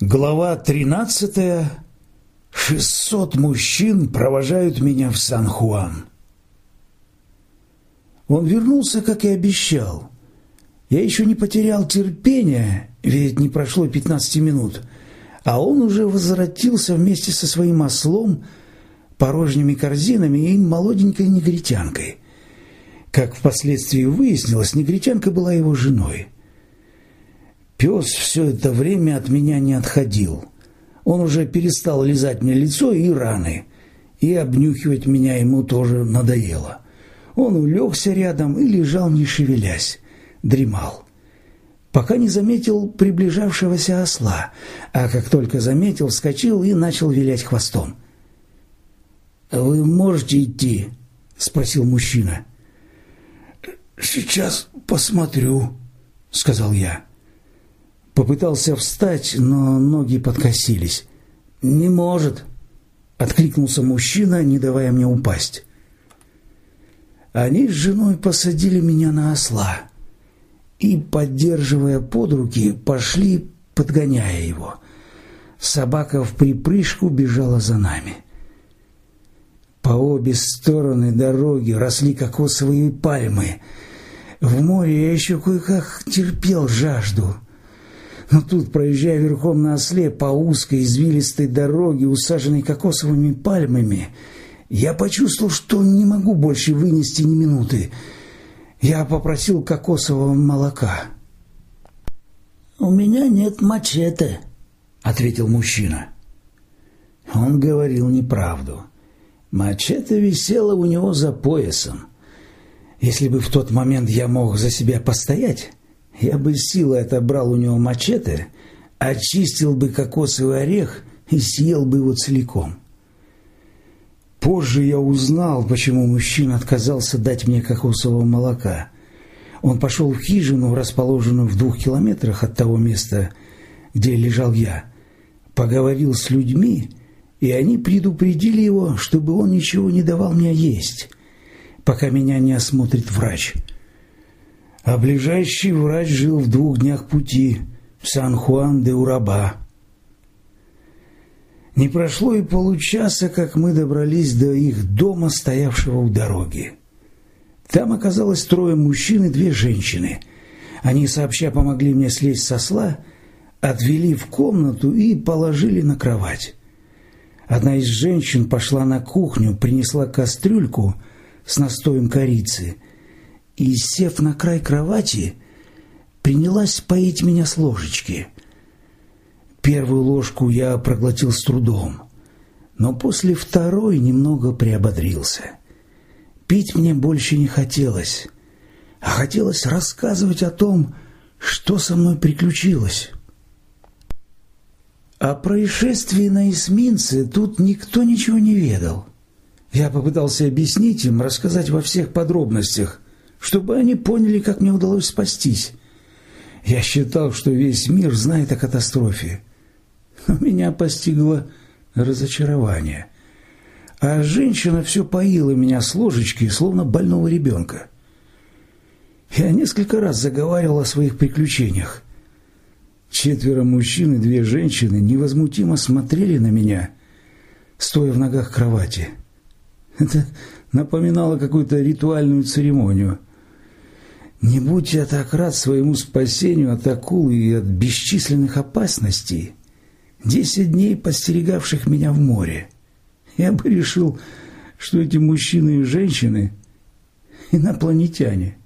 Глава 13. 600 мужчин провожают меня в Сан-Хуан. Он вернулся, как и обещал. Я еще не потерял терпения, ведь не прошло 15 минут, а он уже возвратился вместе со своим ослом, порожними корзинами и молоденькой негритянкой. Как впоследствии выяснилось, негритянка была его женой. Пес все это время от меня не отходил. Он уже перестал лизать мне лицо и раны, и обнюхивать меня ему тоже надоело. Он улегся рядом и лежал, не шевелясь, дремал. Пока не заметил приближавшегося осла, а как только заметил, вскочил и начал вилять хвостом. «Вы можете идти?» – спросил мужчина. «Сейчас посмотрю», – сказал я. Попытался встать, но ноги подкосились. «Не может!» — откликнулся мужчина, не давая мне упасть. Они с женой посадили меня на осла и, поддерживая под руки, пошли, подгоняя его. Собака в припрыжку бежала за нами. По обе стороны дороги росли кокосовые пальмы. В море я еще кое-как терпел жажду — но тут, проезжая верхом на осле по узкой извилистой дороге, усаженной кокосовыми пальмами, я почувствовал, что не могу больше вынести ни минуты. Я попросил кокосового молока. «У меня нет мачете», — ответил мужчина. Он говорил неправду. Мачете висела у него за поясом. Если бы в тот момент я мог за себя постоять, я бы силой отобрал у него мачете, очистил бы кокосовый орех и съел бы его целиком. Позже я узнал, почему мужчина отказался дать мне кокосового молока. Он пошел в хижину, расположенную в двух километрах от того места, где лежал я, поговорил с людьми, и они предупредили его, чтобы он ничего не давал мне есть, пока меня не осмотрит врач – а ближайший врач жил в двух днях пути в Сан-Хуан-де-Ураба. Не прошло и получаса, как мы добрались до их дома, стоявшего у дороги. Там оказалось трое мужчин и две женщины. Они сообща помогли мне слезть со сла, отвели в комнату и положили на кровать. Одна из женщин пошла на кухню, принесла кастрюльку с настоем корицы – и, сев на край кровати, принялась поить меня с ложечки. Первую ложку я проглотил с трудом, но после второй немного приободрился. Пить мне больше не хотелось, а хотелось рассказывать о том, что со мной приключилось. О происшествии на эсминце тут никто ничего не ведал. Я попытался объяснить им, рассказать во всех подробностях – чтобы они поняли, как мне удалось спастись. Я считал, что весь мир знает о катастрофе. Но меня постигло разочарование. А женщина все поила меня с ложечки, словно больного ребенка. Я несколько раз заговаривал о своих приключениях. Четверо мужчин и две женщины невозмутимо смотрели на меня, стоя в ногах кровати. Это напоминало какую-то ритуальную церемонию – не будь я так рад своему спасению от акул и от бесчисленных опасностей, десять дней постерегавших меня в море, я бы решил, что эти мужчины и женщины – инопланетяне.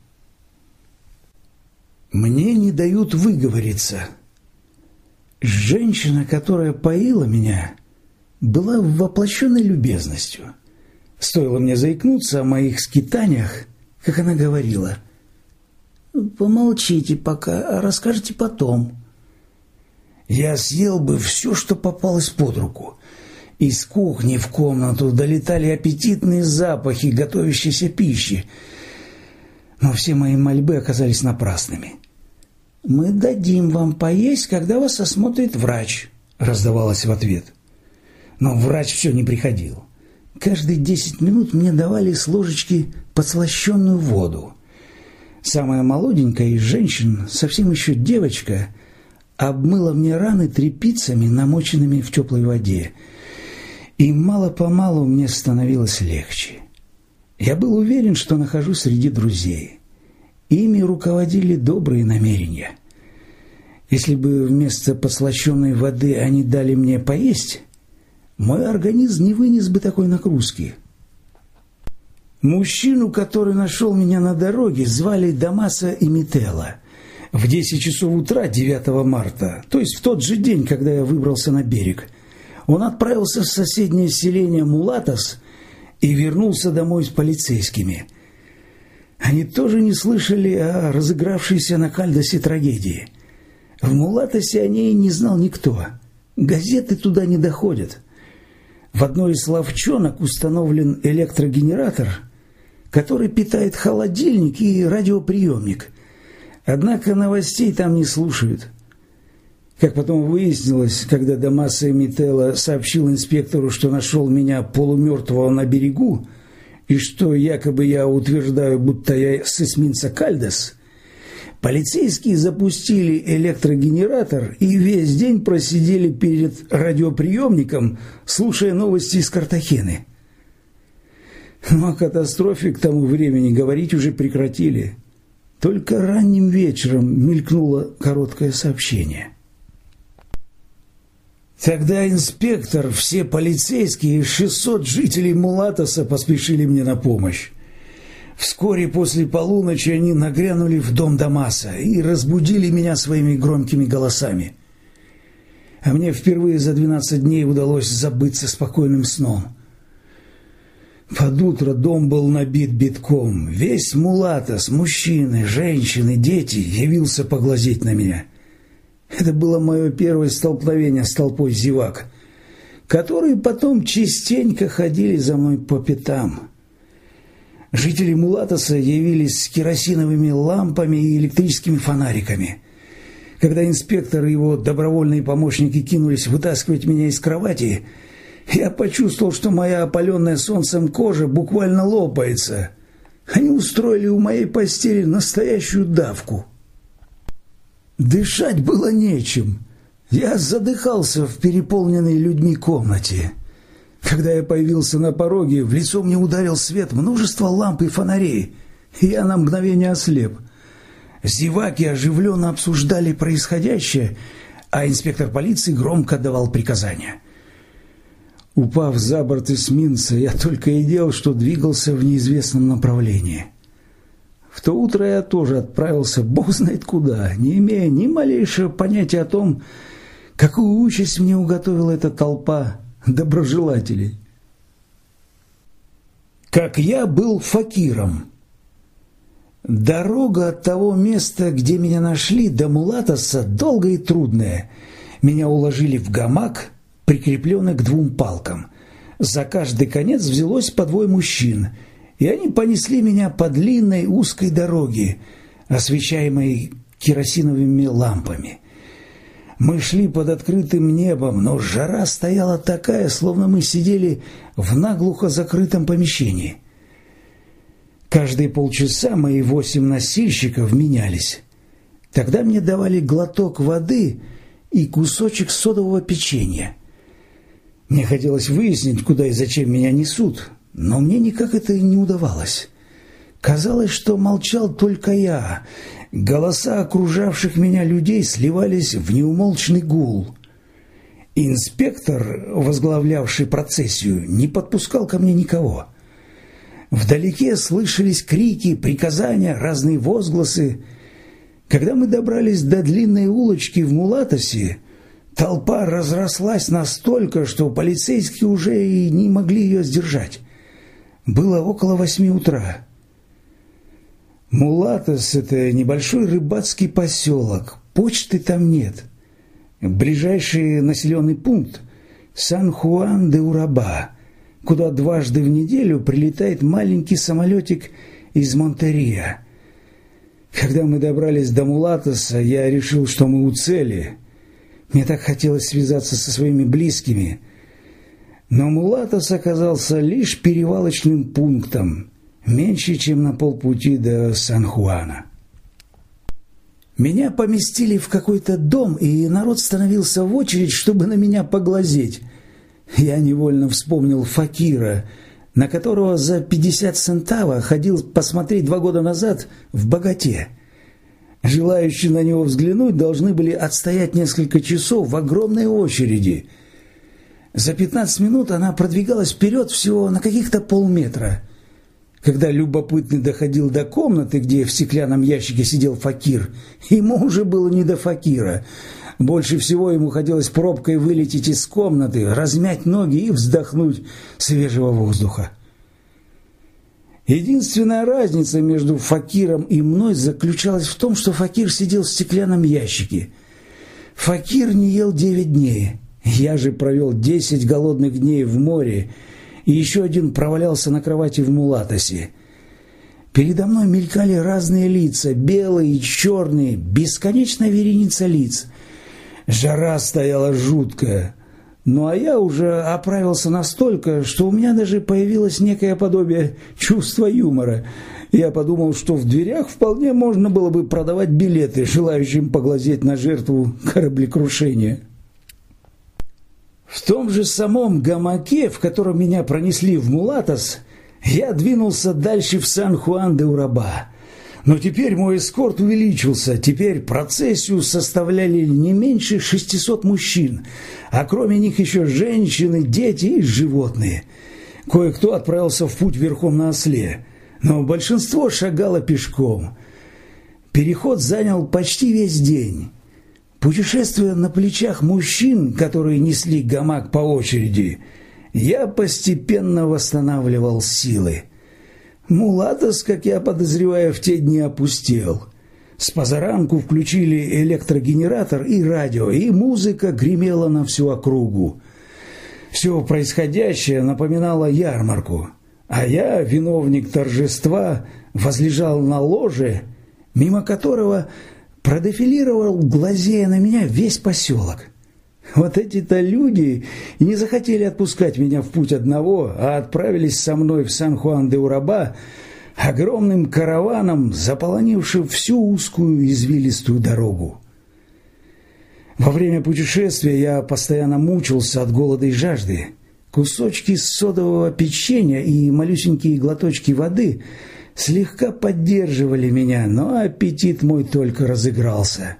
Мне не дают выговориться. Женщина, которая поила меня, была воплощенной любезностью. Стоило мне заикнуться о моих скитаниях, как она говорила – Помолчите пока, расскажите потом. Я съел бы все, что попалось под руку. Из кухни в комнату долетали аппетитные запахи готовящейся пищи. Но все мои мольбы оказались напрасными. «Мы дадим вам поесть, когда вас осмотрит врач», — раздавалось в ответ. Но врач все не приходил. Каждые десять минут мне давали с ложечки подслащенную воду. Самая молоденькая из женщин, совсем еще девочка, обмыла мне раны тряпицами, намоченными в теплой воде, и мало-помалу мне становилось легче. Я был уверен, что нахожусь среди друзей. Ими руководили добрые намерения. Если бы вместо подслащенной воды они дали мне поесть, мой организм не вынес бы такой нагрузки. Мужчину, который нашел меня на дороге, звали Дамаса и Митела. В 10 часов утра 9 марта, то есть в тот же день, когда я выбрался на берег, он отправился в соседнее селение Мулатос и вернулся домой с полицейскими. Они тоже не слышали о разыгравшейся на Кальдосе трагедии. В Мулатосе о ней не знал никто. Газеты туда не доходят. В одной из ловчонок установлен электрогенератор, который питает холодильник и радиоприемник. Однако новостей там не слушают. Как потом выяснилось, когда Дамаса Мителла сообщил инспектору, что нашел меня полумертвого на берегу, и что якобы я утверждаю, будто я с эсминца Кальдес, полицейские запустили электрогенератор и весь день просидели перед радиоприемником, слушая новости из Картахены. Но о катастрофе к тому времени говорить уже прекратили. Только ранним вечером мелькнуло короткое сообщение. Тогда инспектор, все полицейские и 600 жителей Мулатоса поспешили мне на помощь. Вскоре после полуночи они нагрянули в дом Дамаса и разбудили меня своими громкими голосами. А мне впервые за 12 дней удалось забыться спокойным сном. Под утро дом был набит битком. Весь Мулатос, мужчины, женщины, дети явился поглазеть на меня. Это было мое первое столкновение с толпой зевак, которые потом частенько ходили за мной по пятам. Жители Мулатоса явились с керосиновыми лампами и электрическими фонариками. Когда инспектор и его добровольные помощники кинулись вытаскивать меня из кровати, я почувствовал, что моя опаленная солнцем кожа буквально лопается. Они устроили у моей постели настоящую давку. Дышать было нечем. Я задыхался в переполненной людьми комнате. Когда я появился на пороге, в лицо мне ударил свет множества ламп и фонарей, я на мгновение ослеп. Зеваки оживленно обсуждали происходящее, а инспектор полиции громко давал приказания. Упав за борт эсминца, я только и делал, что двигался в неизвестном направлении. В то утро я тоже отправился бог знает куда, не имея ни малейшего понятия о том, какую участь мне уготовила эта толпа доброжелателей. Как я был факиром. Дорога от того места, где меня нашли, до Мулатоса, долгая и трудная. Меня уложили в гамак, прикрепленный к двум палкам. За каждый конец взялось по двое мужчин – и они понесли меня по длинной узкой дороге, освещаемой керосиновыми лампами. Мы шли под открытым небом, но жара стояла такая, словно мы сидели в наглухо закрытом помещении. Каждые полчаса мои восемь носильщиков менялись. Тогда мне давали глоток воды и кусочек содового печенья. Мне хотелось выяснить, куда и зачем меня несут, но мне никак это не удавалось. Казалось, что молчал только я. Голоса окружавших меня людей сливались в неумолчный гул. Инспектор, возглавлявший процессию, не подпускал ко мне никого. Вдалеке слышались крики, приказания, разные возгласы. Когда мы добрались до длинной улочки в Мулатосе, толпа разрослась настолько, что полицейские уже и не могли ее сдержать. Было около восьми утра. Мулатос – это небольшой рыбацкий поселок. Почты там нет. Ближайший населенный пункт – Сан-Хуан-де-Ураба, куда дважды в неделю прилетает маленький самолетик из Монтерия. Когда мы добрались до Мулатоса, я решил, что мы у цели. Мне так хотелось связаться со своими близкими – но Мулатос оказался лишь перевалочным пунктом, меньше, чем на полпути до Сан-Хуана. Меня поместили в какой-то дом, и народ становился в очередь, чтобы на меня поглазеть. Я невольно вспомнил Факира, на которого за 50 центава ходил посмотреть два года назад в «Богате». Желающие на него взглянуть должны были отстоять несколько часов в огромной очереди. За 15 минут она продвигалась вперед всего на каких-то полметра. Когда любопытный доходил до комнаты, где в стеклянном ящике сидел факир, ему уже было не до факира. Больше всего ему хотелось пробкой вылететь из комнаты, размять ноги и вздохнуть свежего воздуха. Единственная разница между Факиром и мной заключалась в том, что Факир сидел в стеклянном ящике. Факир не ел девять дней. Я же провел десять голодных дней в море, и еще один провалялся на кровати в Мулатосе. Передо мной мелькали разные лица, белые и черные, бесконечная вереница лиц. Жара стояла жуткая. Ну а я уже оправился настолько, что у меня даже появилось некое подобие чувства юмора. Я подумал, что в дверях вполне можно было бы продавать билеты желающим поглазеть на жертву кораблекрушения. В том же самом гамаке, в котором меня пронесли в Мулатос, я двинулся дальше в Сан-Хуан-де-Ураба. Но теперь мой эскорт увеличился, теперь процессию составляли не меньше 600 мужчин, а кроме них еще женщины, дети и животные. Кое-кто отправился в путь верхом на осле, но большинство шагало пешком. Переход занял почти весь день. Путешествуя на плечах мужчин, которые несли гамак по очереди, я постепенно восстанавливал силы. Мулатос, как я подозреваю, в те дни опустел. С позаранку включили электрогенератор и радио, и музыка гремела на всю округу. Все происходящее напоминало ярмарку, а я, виновник торжества, возлежал на ложе, мимо которого продефилировал, глазея на меня, весь поселок. Вот эти-то люди не захотели отпускать меня в путь одного, а отправились со мной в Сан-Хуан-де-Ураба огромным караваном, заполонившим всю узкую извилистую дорогу. Во время путешествия я постоянно мучился от голода и жажды. Кусочки содового печенья и малюсенькие глоточки воды слегка поддерживали меня, но аппетит мой только разыгрался.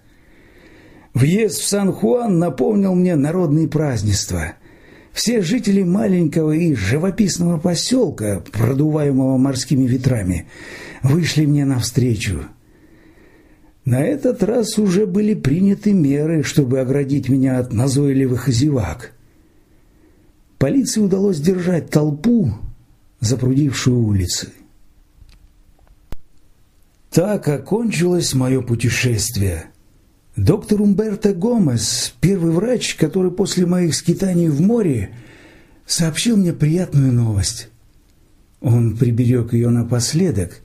Въезд в Сан-Хуан напомнил мне народные празднества. Все жители маленького и живописного поселка, продуваемого морскими ветрами, вышли мне навстречу. На этот раз уже были приняты меры, чтобы оградить меня от назойливых зевак. Полиции удалось держать толпу, запрудившую улицы. Так окончилось мое путешествие – Доктор Умберто Гомес, первый врач, который после моих скитаний в море сообщил мне приятную новость. Он приберег ее напоследок,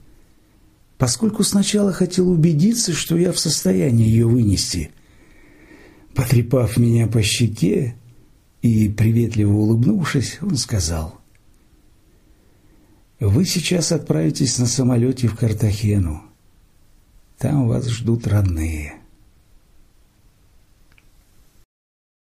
поскольку сначала хотел убедиться, что я в состоянии ее вынести. Потрепав меня по щеке и приветливо улыбнувшись, он сказал, «Вы сейчас отправитесь на самолете в Картахену. Там вас ждут родные».